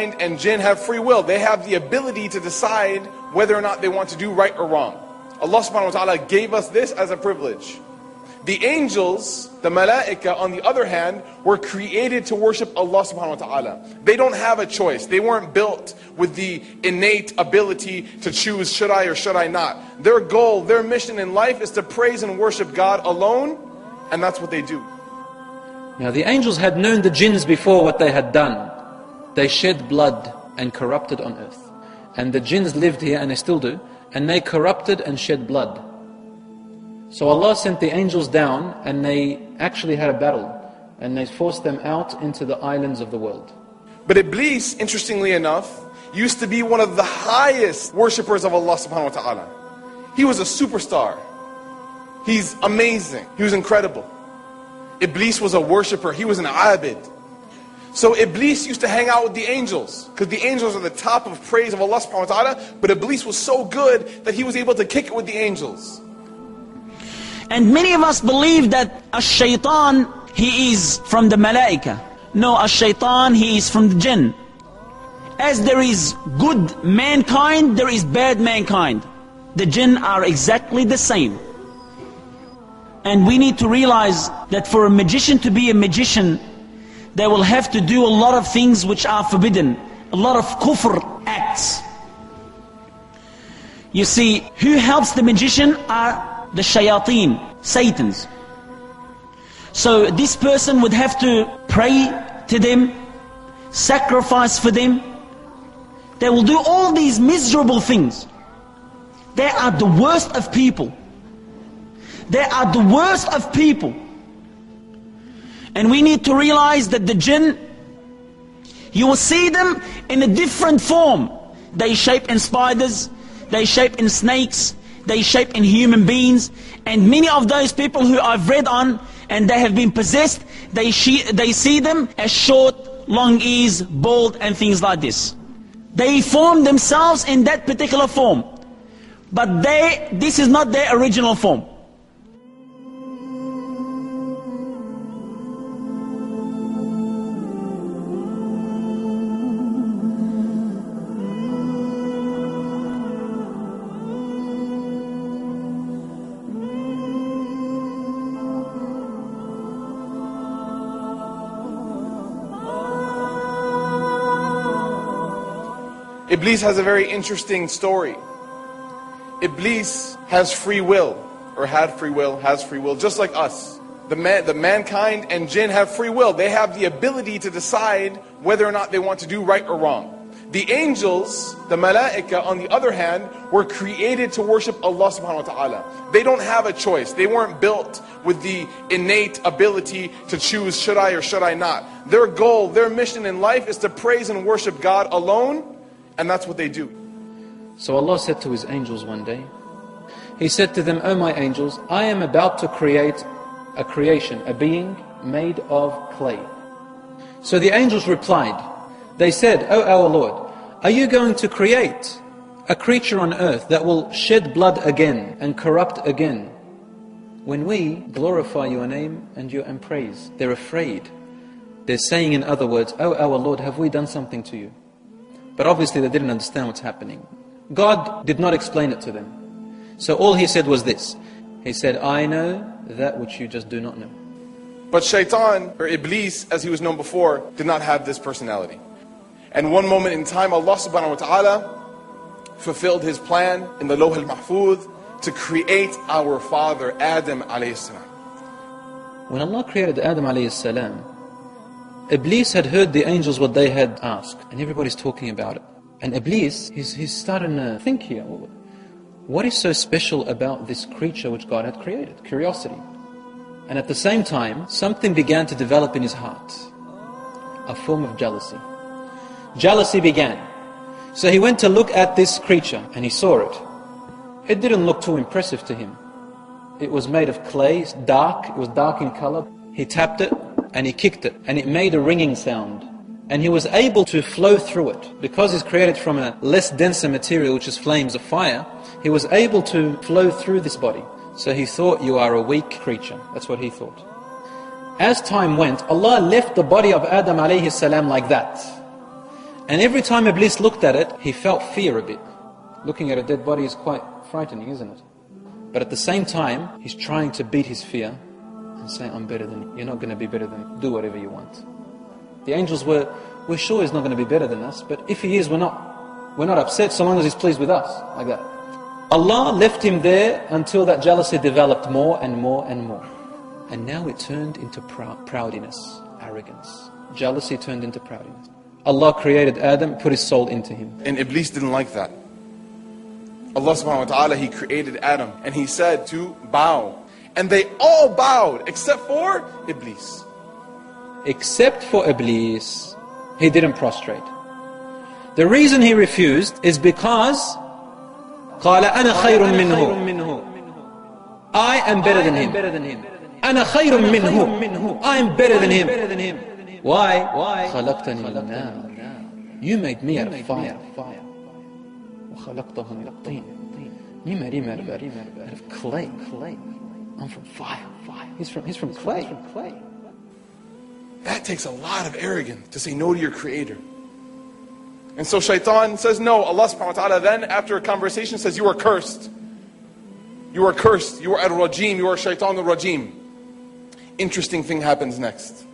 mankind and jinn have free will. They have the ability to decide whether or not they want to do right or wrong. Allah subhanahu wa ta'ala gave us this as a privilege. The angels, the malaika, on the other hand, were created to worship Allah subhanahu wa ta'ala. They don't have a choice. They weren't built with the innate ability to choose should I or should I not. Their goal, their mission in life is to praise and worship God alone, and that's what they do. Now the angels had known the jinns before what they had done. They shed blood and corrupted on earth. And the jinns lived here, and they still do, and they corrupted and shed blood. So Allah sent the angels down and they actually had a battle and they forced them out into the islands of the world. But Iblis, interestingly enough, used to be one of the highest worshippers of Allah subhanahu wa ta'ala. He was a superstar. He's amazing. He was incredible. Iblis was a worshipper. He was an abid. So Iblis used to hang out with the angels because the angels are the top of praise of Allah subhanahu wa ta'ala. But Iblis was so good that he was able to kick it with the angels. And many of us believe that a shaitan, he is from the malaika. No, a shaitan, he is from the jinn. As there is good mankind, there is bad mankind. The jinn are exactly the same. And we need to realize that for a magician to be a magician, they will have to do a lot of things which are forbidden. A lot of kufr acts. You see, who helps the magician are the shayateen, Satans. So this person would have to pray to them, sacrifice for them. They will do all these miserable things. They are the worst of people. They are the worst of people. And we need to realize that the jinn, you will see them in a different form. They shape in spiders, they shape in snakes, they shape in human beings. And many of those people who I've read on and they have been possessed, they, they see them as short, long ears, bald and things like this. They form themselves in that particular form. But they, this is not their original form. Iblis has a very interesting story. Iblis has free will, or had free will, has free will, just like us. The, man, the mankind and jinn have free will. They have the ability to decide whether or not they want to do right or wrong. The angels, the malaika, on the other hand, were created to worship Allah subhanahu wa ta'ala. They don't have a choice. They weren't built with the innate ability to choose should I or should I not. Their goal, their mission in life is to praise and worship God alone and that's what they do. So Allah said to His angels one day, He said to them, O my angels, I am about to create a creation, a being made of clay. So the angels replied, They said, O our Lord, are you going to create a creature on earth that will shed blood again and corrupt again? When we glorify your name and your and praise, they're afraid. They're saying in other words, O our Lord, have we done something to you? But obviously they didn't understand what's happening. God did not explain it to them. So all he said was this. He said, I know that which you just do not know. But Shaitan, or Iblis, as he was known before, did not have this personality. And one moment in time, Allah subhanahu wa ta'ala fulfilled his plan in the Lawh al-Mahfuz to create our father, Adam alayhi salam. When Allah created Adam alayhi salam, Iblis had heard the angels what they had asked, and everybody's talking about it. And Iblis, he's, he's starting to think here, what is so special about this creature which God had created? Curiosity. And at the same time, something began to develop in his heart. A form of jealousy. Jealousy began. So he went to look at this creature, and he saw it. It didn't look too impressive to him. It was made of clay, dark, it was dark in color. He tapped it, and he kicked it and it made a ringing sound. And he was able to flow through it. Because he's created from a less denser material, which is flames of fire, he was able to flow through this body. So he thought, you are a weak creature. That's what he thought. As time went, Allah left the body of Adam alayhi salam like that. And every time Iblis looked at it, he felt fear a bit. Looking at a dead body is quite frightening, isn't it? But at the same time, he's trying to beat his fear and say, I'm better than you. You're not going to be better than. Do whatever you want. The angels were, we're sure he's not going to be better than us, but if he is, we're not, we're not upset so long as he's pleased with us. Like that. Allah left him there until that jealousy developed more and more and more. And now it turned into prou- proudiness, arrogance. Jealousy turned into proudiness. Allah created Adam, put his soul into him. And Iblis didn't like that. Allah subhanahu wa ta'ala, He created Adam and He said to bow. And they all bowed except for Iblis. Except for Iblis, he didn't prostrate. The reason he refused is because قال أنا خير منه I am better than him. أنا خير منه I am better than him. Why? خلقتني من نار You made me out of fire. وخلقته من الطين You made him out of, out of clay. I'm from fire. He's from, he's from clay. clay. That takes a lot of arrogance to say no to your creator. And so shaitan says no. Allah subhanahu wa ta'ala then after a conversation says you are cursed. You are cursed. You are al-rajim. You are shaitan al-rajim. Interesting thing happens next.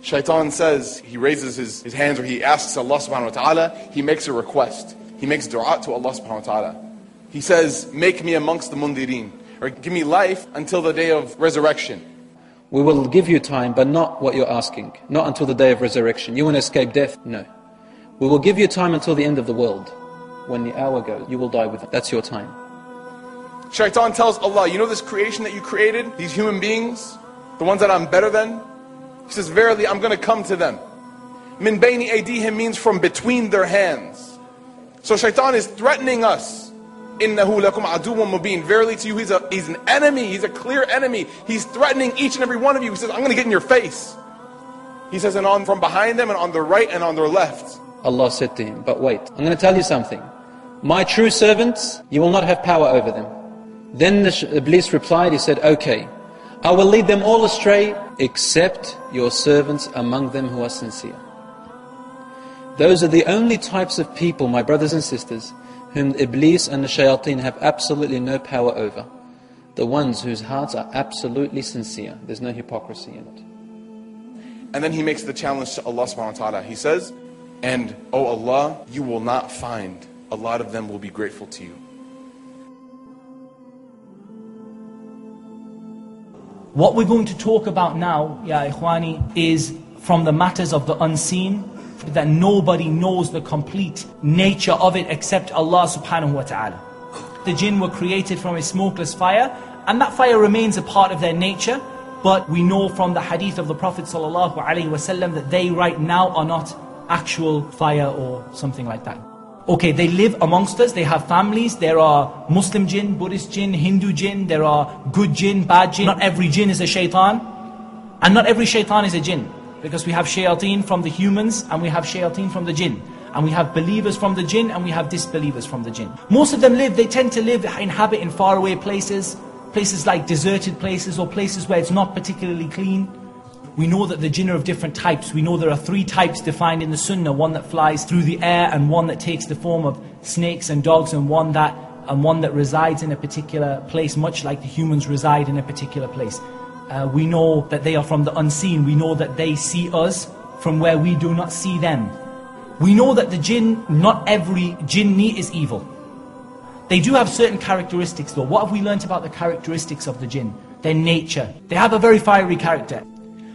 Shaitan says, he raises his, his hands or he asks Allah subhanahu wa ta'ala, he makes a request. He makes dua to Allah subhanahu wa ta'ala. He says, make me amongst the mundirin, or give me life until the day of resurrection. We will give you time, but not what you're asking. Not until the day of resurrection. You want to escape death? No. We will give you time until the end of the world. When the hour goes, you will die with it. That's your time. Shaitan tells Allah, you know this creation that you created, these human beings, the ones that I'm better than? He says, verily, I'm going to come to them. Min bayni aydihim means from between their hands. So shaitan is threatening us. Innahu lakum aduwwun mubin. Verily to you, he's, a, he's an enemy. He's a clear enemy. He's threatening each and every one of you. He says, I'm going to get in your face. He says, and on from behind them, and on their right, and on their left. Allah said to him, but wait, I'm going to tell you something. My true servants, you will not have power over them. Then the Iblis replied, he said, okay, I will lead them all astray except your servants among them who are sincere. Those are the only types of people, my brothers and sisters, whom Iblis and the shayateen have absolutely no power over. The ones whose hearts are absolutely sincere. There's no hypocrisy in it. And then he makes the challenge to Allah subhanahu wa ta'ala. He says, and, O Allah, you will not find a lot of them will be grateful to you. What we're going to talk about now, Ya Ikhwani, is from the matters of the unseen, that nobody knows the complete nature of it except Allah subhanahu wa ta'ala. The jinn were created from a smokeless fire, and that fire remains a part of their nature, but we know from the hadith of the Prophet wasallam that they right now are not actual fire or something like that. Okay, they live amongst us, they have families, there are Muslim jinn, Buddhist jinn, Hindu jinn, there are good jinn, bad jinn. Not every jinn is a shaitan, and not every shaitan is a jinn. Because we have shayateen from the humans, and we have shayateen from the jinn. And we have believers from the jinn, and we have disbelievers from the jinn. Most of them live, they tend to live, inhabit in faraway places, places like deserted places, or places where it's not particularly clean. We know that the jinn are of different types. We know there are three types defined in the sunnah. One that flies through the air, and one that takes the form of snakes and dogs, and one that, and one that resides in a particular place, much like the humans reside in a particular place. Uh, we know that they are from the unseen. We know that they see us from where we do not see them. We know that the jinn, not every jinni is evil. They do have certain characteristics though. What have we learnt about the characteristics of the jinn? Their nature. They have a very fiery character.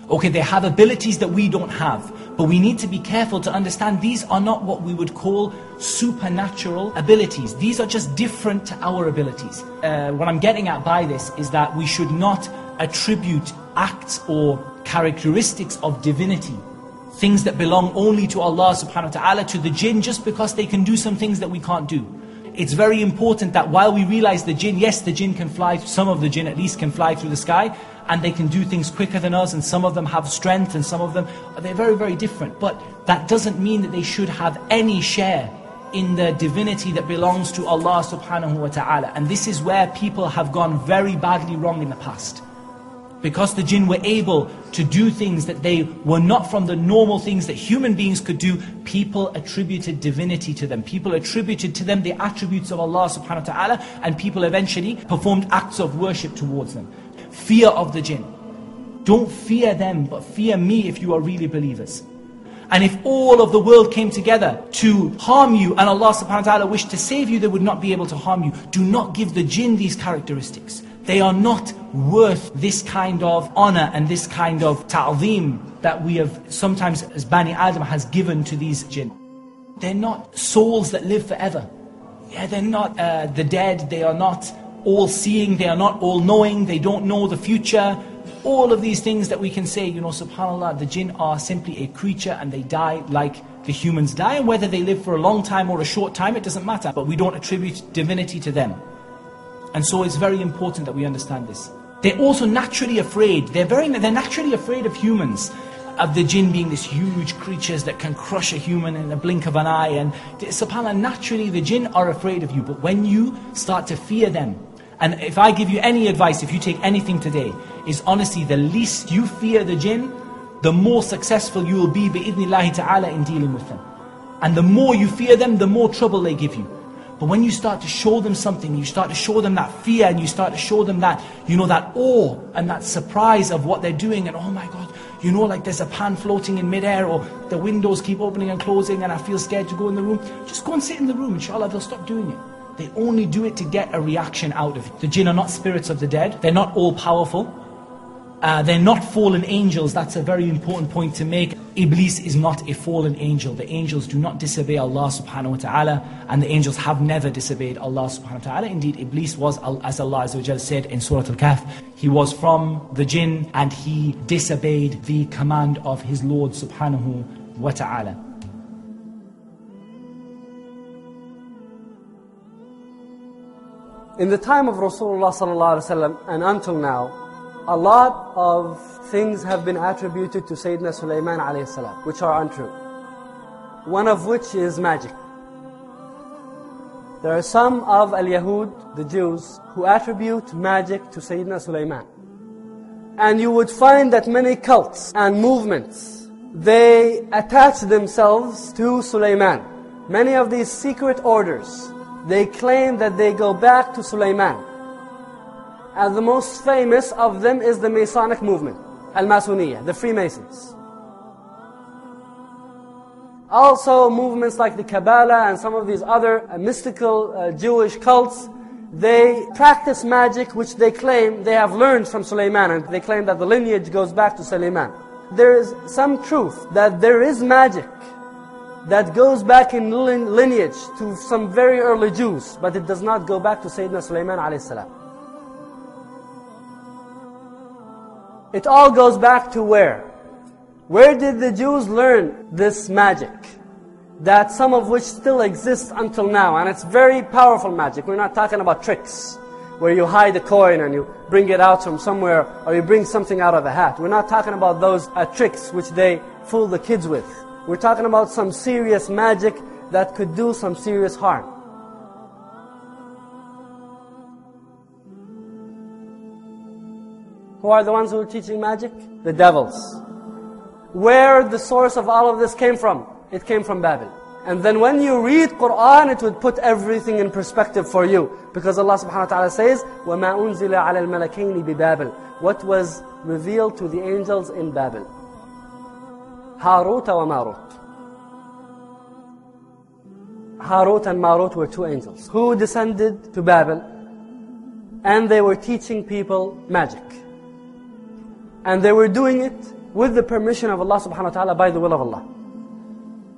Okay, they have abilities that we don't have. But we need to be careful to understand these are not what we would call supernatural abilities. These are just different to our abilities. Uh, what I'm getting at by this is that we should not attribute acts or characteristics of divinity, things that belong only to Allah subhanahu wa ta'ala, to the jinn just because they can do some things that we can't do. It's very important that while we realize the jinn, yes, the jinn can fly, some of the jinn at least can fly through the sky, and they can do things quicker than us, and some of them have strength, and some of them, they're very, very different. But that doesn't mean that they should have any share in the divinity that belongs to Allah subhanahu wa ta'ala. And this is where people have gone very badly wrong in the past. Because the jinn were able to do things that they were not from the normal things that human beings could do, people attributed divinity to them. People attributed to them the attributes of Allah subhanahu wa ta'ala, and people eventually performed acts of worship towards them. Fear of the jinn. Don't fear them, but fear me if you are really believers. And if all of the world came together to harm you and Allah subhanahu wa ta'ala wished to save you, they would not be able to harm you. Do not give the jinn these characteristics. They are not worth this kind of honor and this kind of ta'zeem that we have sometimes as Bani Adam has given to these jinn. They're not souls that live forever. Yeah, they're not uh, the dead, they are not all seeing, they are not all knowing, they don't know the future. All of these things that we can say, you know, subhanAllah, the jinn are simply a creature and they die like the humans die. And whether they live for a long time or a short time, it doesn't matter. But we don't attribute divinity to them. And so it's very important that we understand this. They're also naturally afraid. They're, very, they're naturally afraid of humans. Of the jinn being these huge creatures that can crush a human in a blink of an eye. And subhanAllah, naturally the jinn are afraid of you. But when you start to fear them, and if I give you any advice, if you take anything today, is honestly the least you fear the jinn, the more successful you will be bi'idhnillahi ta'ala in dealing with them. And the more you fear them, the more trouble they give you. But when you start to show them something, you start to show them that fear and you start to show them that, you know, that awe and that surprise of what they're doing and oh my God, you know, like there's a pan floating in midair or the windows keep opening and closing and I feel scared to go in the room. Just go and sit in the room, inshallah, they'll stop doing it. They only do it to get a reaction out of it. The jinn are not spirits of the dead. They're not all powerful. Uh, they're not fallen angels. That's a very important point to make. Iblis is not a fallen angel. The angels do not disobey Allah subhanahu wa ta'ala, and the angels have never disobeyed Allah subhanahu wa ta'ala. Indeed, Iblis was, as Allah said in Surah Al-Kahf, he was from the jinn and he disobeyed the command of his Lord subhanahu wa ta'ala. In the time of Rasulullah and until now, a lot of things have been attributed to Sayyidina Sulaiman alayhi salam, which are untrue. One of which is magic. There are some of al-Yahud, the Jews, who attribute magic to Sayyidina Sulaiman. And you would find that many cults and movements, they attach themselves to Sulaiman. Many of these secret orders, they claim that they go back to Sulaiman. And the most famous of them is the Masonic movement, Al-Masoniyah, the Freemasons. Also movements like the Kabbalah and some of these other uh, mystical uh, Jewish cults, they practice magic which they claim they have learned from Suleiman and they claim that the lineage goes back to Suleiman. There is some truth that there is magic that goes back in lineage to some very early Jews, but it does not go back to Sayyidina Sulaiman alayhi salam. It all goes back to where? Where did the Jews learn this magic? That some of which still exists until now. And it's very powerful magic. We're not talking about tricks. Where you hide a coin and you bring it out from somewhere or you bring something out of a hat. We're not talking about those uh, tricks which they fool the kids with. We're talking about some serious magic that could do some serious harm. Who are the ones who are teaching magic? The devils. Where the source of all of this came from? It came from Babel. And then when you read Qur'an, it would put everything in perspective for you. Because Allah subhanahu wa ta'ala says, وَمَا أُنزِلَ عَلَى الْمَلَكَيْنِ بِبَابِلِ What was revealed to the angels in Babel. Harut wa Marut. Harut and Marut were two angels who descended to Babel and they were teaching people magic. And they were doing it with the permission of Allah subhanahu wa ta'ala by the will of Allah.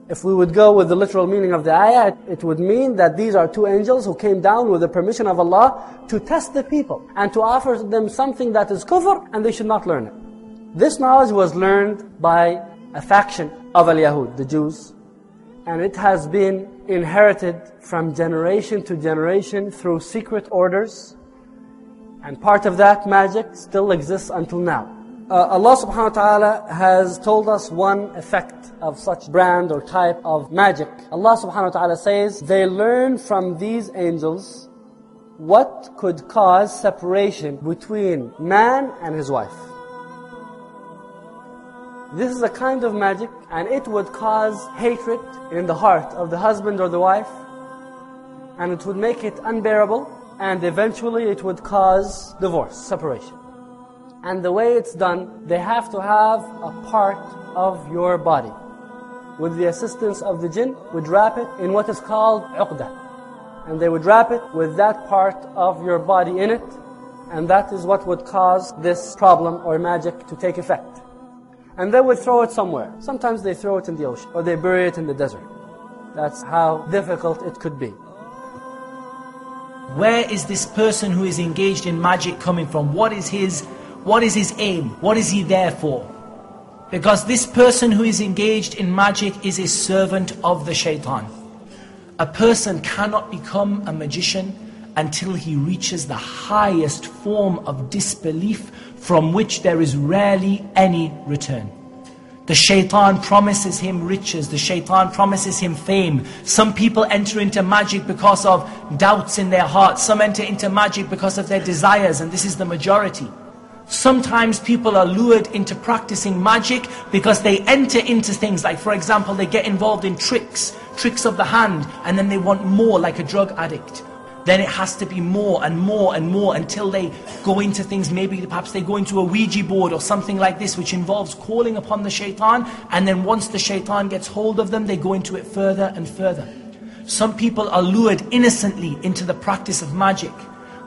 If we would go with the literal meaning of the ayah, it would mean that these are two angels who came down with the permission of Allah to test the people and to offer them something that is kufr and they should not learn it. This knowledge was learned by a faction of al-Yahud, the Jews, and it has been inherited from generation to generation through secret orders, and part of that magic still exists until now. Uh, Allah subhanahu wa ta'ala has told us one effect of such brand or type of magic. Allah subhanahu wa ta'ala says, they learn from these angels what could cause separation between man and his wife. This is a kind of magic and it would cause hatred in the heart of the husband or the wife and it would make it unbearable and eventually it would cause divorce, separation. And the way it's done, they have to have a part of your body. With the assistance of the jinn, would wrap it in what is called uqda. And they would wrap it with that part of your body in it, and that is what would cause this problem or magic to take effect. And they would throw it somewhere. Sometimes they throw it in the ocean, or they bury it in the desert. That's how difficult it could be. Where is this person who is engaged in magic coming from? What is his what is his aim? What is he there for? Because this person who is engaged in magic is a servant of the shaitan. A person cannot become a magician until he reaches the highest form of disbelief from which there is rarely any return. The shaitan promises him riches, the shaitan promises him fame. Some people enter into magic because of doubts in their hearts, some enter into magic because of their desires, and this is the majority. Sometimes people are lured into practicing magic because they enter into things like, for example, they get involved in tricks, tricks of the hand, and then they want more like a drug addict. Then it has to be more and more and more until they go into things, maybe perhaps they go into a Ouija board or something like this, which involves calling upon the shaitan, and then once the shaitan gets hold of them, they go into it further and further. Some people are lured innocently into the practice of magic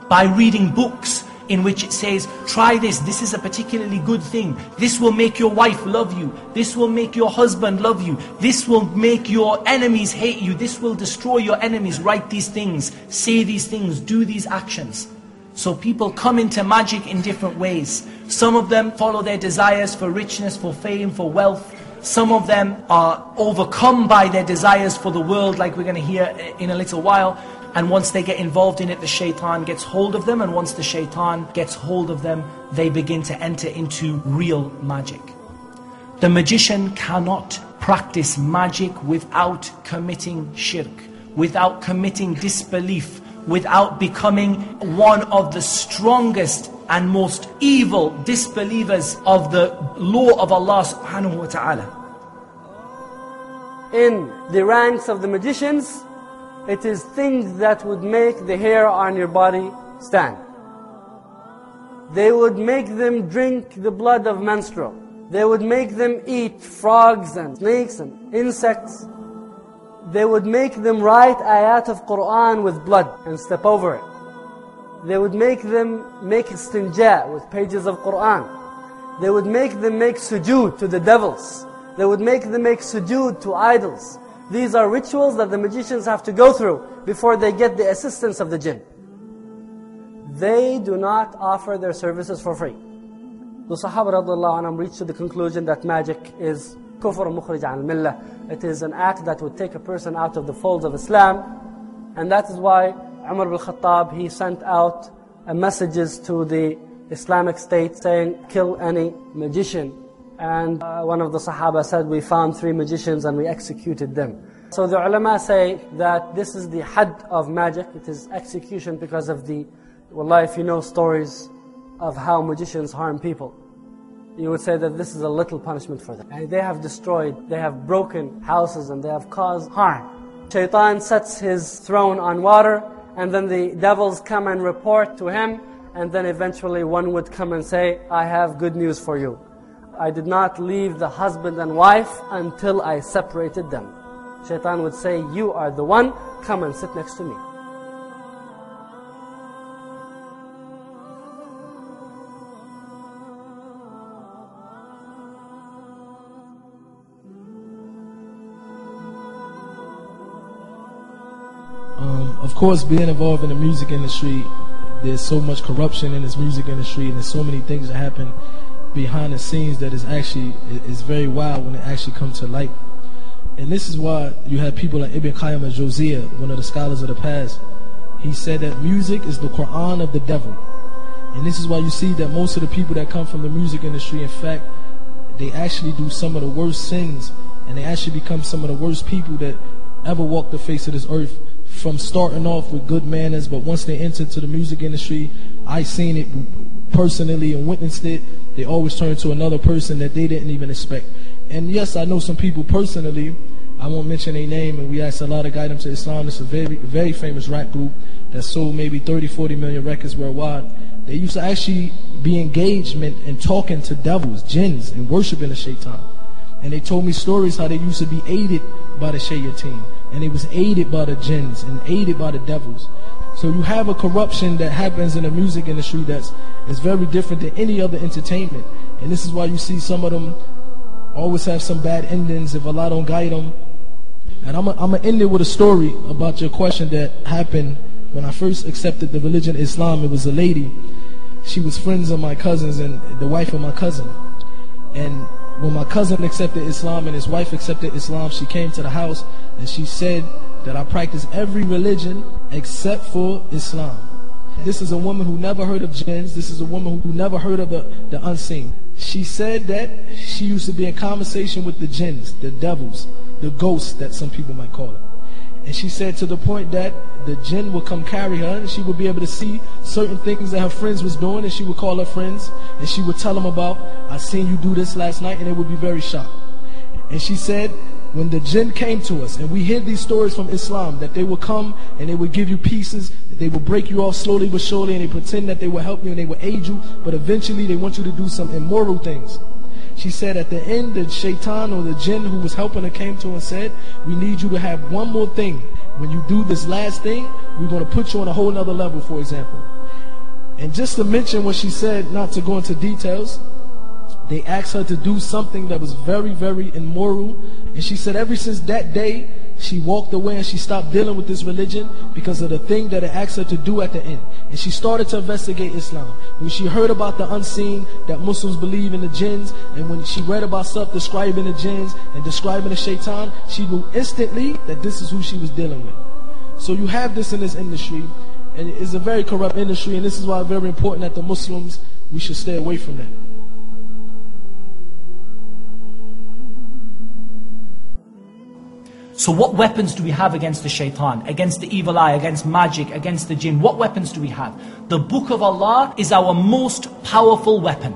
by reading books in which it says, try this, this is a particularly good thing. This will make your wife love you. This will make your husband love you. This will make your enemies hate you. This will destroy your enemies. Write these things, say these things, do these actions. So people come into magic in different ways. Some of them follow their desires for richness, for fame, for wealth. Some of them are overcome by their desires for the world, like we're going to hear in a little while. And once they get involved in it, the shaitan gets hold of them. And once the shaitan gets hold of them, they begin to enter into real magic. The magician cannot practice magic without committing shirk, without committing disbelief, without becoming one of the strongest and most evil disbelievers of the law of Allah subhanahu wa ta'ala. In the ranks of the magicians, it is things that would make the hair on your body stand. They would make them drink the blood of menstrual. They would make them eat frogs and snakes and insects. They would make them write ayat of Qur'an with blood and step over it. They would make them make istinja with pages of Qur'an. They would make them make sujood to the devils. They would make them make sujood to idols. These are rituals that the magicians have to go through before they get the assistance of the jinn. They do not offer their services for free. The Sahaba radiallahu reached to the conclusion that magic is kufr mukhrij al millah. It is an act that would take a person out of the folds of Islam. And that is why Umar bin Khattab, he sent out messages to the Islamic State saying, kill any magician and uh, one of the Sahaba said, we found three magicians and we executed them. So the ulama say that this is the had of magic. It is execution because of the, wallah, if you know stories of how magicians harm people, you would say that this is a little punishment for them. And they have destroyed, they have broken houses and they have caused harm. Shaitan sets his throne on water and then the devils come and report to him and then eventually one would come and say, I have good news for you. I did not leave the husband and wife until I separated them. Shaitan would say, you are the one, come and sit next to me. Um, of course, being involved in the music industry, there's so much corruption in this music industry, and there's so many things that happen behind the scenes that is actually is very wild when it actually comes to light. And this is why you have people like Ibn Qayyim al-Jawziyah, one of the scholars of the past. He said that music is the Quran of the devil. And this is why you see that most of the people that come from the music industry, in fact, they actually do some of the worst sins and they actually become some of the worst people that ever walked the face of this earth from starting off with good manners, but once they enter into the music industry, I seen it personally and witnessed it, they always turn to another person that they didn't even expect. And yes, I know some people personally. I won't mention a name, and we asked a lot of guide them to Islam. It's a very, very famous rap group that sold maybe 30, 40 million records worldwide. They used to actually be engagement and talking to devils, jinns, and worshiping the shaitan. And they told me stories how they used to be aided by the shayateen. And it was aided by the jinns and aided by the devils. So you have a corruption that happens in the music industry that's is very different than any other entertainment. And this is why you see some of them always have some bad endings if Allah don't guide them. And I'm going to end it with a story about your question that happened when I first accepted the religion Islam. It was a lady. She was friends of my cousins and the wife of my cousin. And when my cousin accepted Islam and his wife accepted Islam, she came to the house and she said that I practice every religion except for Islam. This is a woman who never heard of jinns. This is a woman who never heard of the, the unseen. She said that she used to be in conversation with the jinns, the devils, the ghosts that some people might call it. And she said to the point that the jinn would come carry her and she would be able to see certain things that her friends was doing and she would call her friends and she would tell them about, I seen you do this last night and they would be very shocked. And she said, when the jinn came to us and we hear these stories from Islam that they would come and they would give you pieces, they would break you off slowly but surely and they pretend that they will help you and they will aid you, but eventually they want you to do some immoral things. She said at the end, the shaitan or the jinn who was helping her came to her and said, we need you to have one more thing. When you do this last thing, we're going to put you on a whole nother level, for example. And just to mention what she said, not to go into details, they asked her to do something that was very, very immoral. And she said ever since that day, she walked away and she stopped dealing with this religion because of the thing that it asked her to do at the end. And she started to investigate Islam. When she heard about the unseen, that Muslims believe in the jinns, and when she read about stuff describing the jinns and describing the shaitan, she knew instantly that this is who she was dealing with. So you have this in this industry, and it's a very corrupt industry, and this is why it's very important that the Muslims, we should stay away from that. So what weapons do we have against the shaitan, against the evil eye, against magic, against the jinn? What weapons do we have? The book of Allah is our most powerful weapon.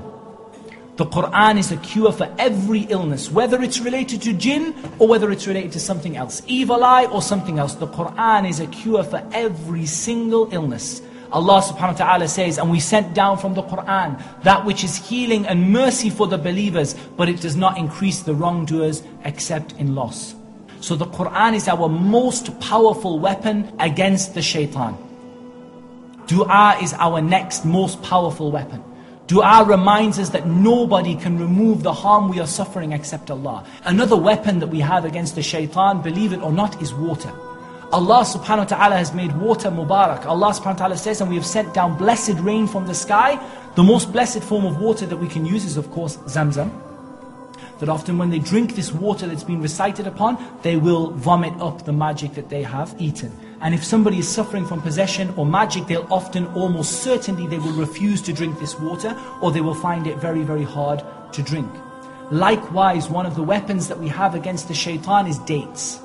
The Quran is a cure for every illness, whether it's related to jinn or whether it's related to something else, evil eye or something else. The Quran is a cure for every single illness. Allah subhanahu wa ta'ala says, and we sent down from the Quran that which is healing and mercy for the believers, but it does not increase the wrongdoers except in loss. So the Quran is our most powerful weapon against the shaitan. Dua is our next most powerful weapon. Dua reminds us that nobody can remove the harm we are suffering except Allah. Another weapon that we have against the shaitan, believe it or not, is water. Allah subhanahu wa ta'ala has made water mubarak. Allah subhanahu wa ta'ala says, and we have sent down blessed rain from the sky. The most blessed form of water that we can use is of course Zamzam that often when they drink this water that's been recited upon, they will vomit up the magic that they have eaten. And if somebody is suffering from possession or magic, they'll often, almost certainly, they will refuse to drink this water or they will find it very, very hard to drink. Likewise, one of the weapons that we have against the shaitan is dates.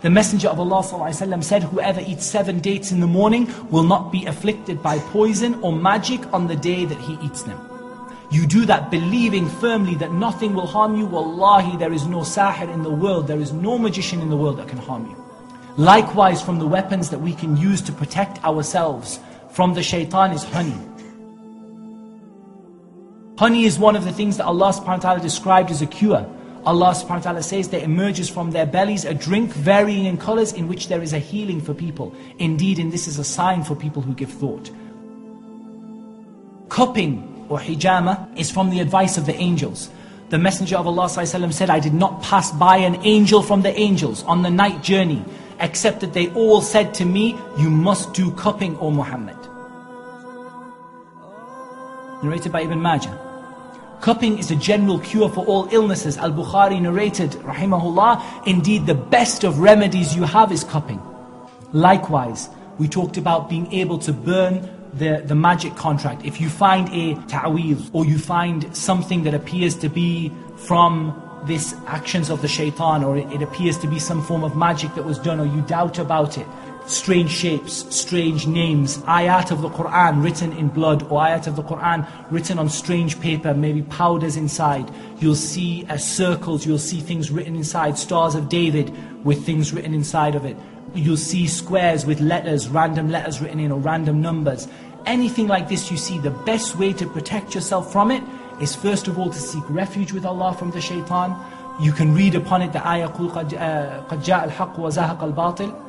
The Messenger of Allah said, whoever eats seven dates in the morning will not be afflicted by poison or magic on the day that he eats them. You do that believing firmly that nothing will harm you. Wallahi, there is no sahir in the world, there is no magician in the world that can harm you. Likewise, from the weapons that we can use to protect ourselves from the shaitan is honey. Honey is one of the things that Allah subhanahu wa ta'ala described as a cure. Allah subhanahu wa ta'ala says there emerges from their bellies a drink varying in colors in which there is a healing for people. Indeed, and this is a sign for people who give thought. Cupping or hijama is from the advice of the angels. The Messenger of Allah said, I did not pass by an angel from the angels on the night journey, except that they all said to me, you must do cupping, O Muhammad. Narrated by Ibn Majah. Cupping is a general cure for all illnesses. Al-Bukhari narrated, rahimahullah, indeed the best of remedies you have is cupping. Likewise, we talked about being able to burn the, the magic contract, if you find a ta'weez or you find something that appears to be from this actions of the shaitan or it, it appears to be some form of magic that was done or you doubt about it, strange shapes, strange names, ayat of the Quran written in blood, or ayat of the Quran written on strange paper, maybe powders inside. You'll see uh, circles, you'll see things written inside, stars of David with things written inside of it You'll see squares with letters, random letters written in, or random numbers. Anything like this you see, the best way to protect yourself from it is first of all to seek refuge with Allah from the shaitan. You can read upon it the ayah قَدْ جَاءَ الْحَقُّ وَزَهَقَ الْبَاطِلِ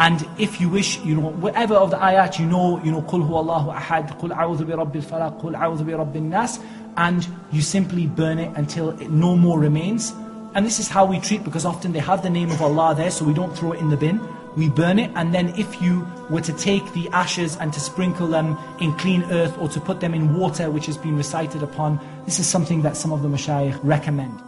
and if you wish, you know, whatever of the ayat you know, you know, قُلْ هُوَ اللَّهُ أَحَدْ قُلْ أَعُوذُ بِرَبِّ الْفَلَقِ قُلْ أَعُوذُ بِرَبِّ النَّاسِ And you simply burn it until it no more remains. and this is how we treat, because often they have the name of Allah there, so we don't throw it in the bin. We burn it, and then if you were to take the ashes and to sprinkle them in clean earth or to put them in water which has been recited upon, this is something that some of the mashayikh recommend.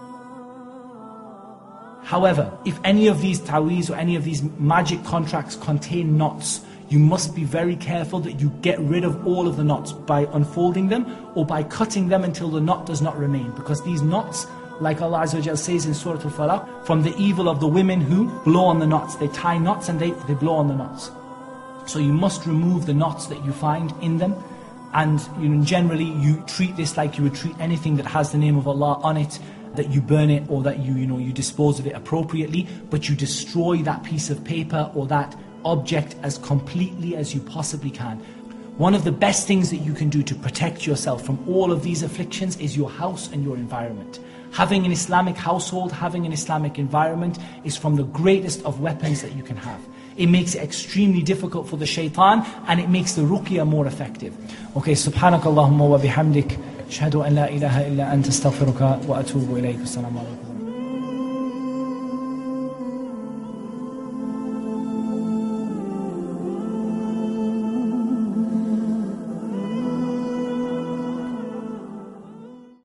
However, if any of these taweez or any of these magic contracts contain knots, you must be very careful that you get rid of all of the knots by unfolding them or by cutting them until the knot does not remain. Because these knots, like Allah says in Surah Al-Falaq, from the evil of the women who blow on the knots. They tie knots and they, they blow on the knots. So you must remove the knots that you find in them. And you know, generally you treat this like you would treat anything that has the name of Allah on it that you burn it or that you, you, know, you dispose of it appropriately, but you destroy that piece of paper or that object as completely as you possibly can. One of the best things that you can do to protect yourself from all of these afflictions is your house and your environment. Having an Islamic household, having an Islamic environment is from the greatest of weapons that you can have. It makes it extremely difficult for the shaitan and it makes the ruqya more effective. Okay, subhanakallahumma wa bihamdik. أشهد أن لا إله إلا أنت استغفرك وأتوب إليك السلام عليكم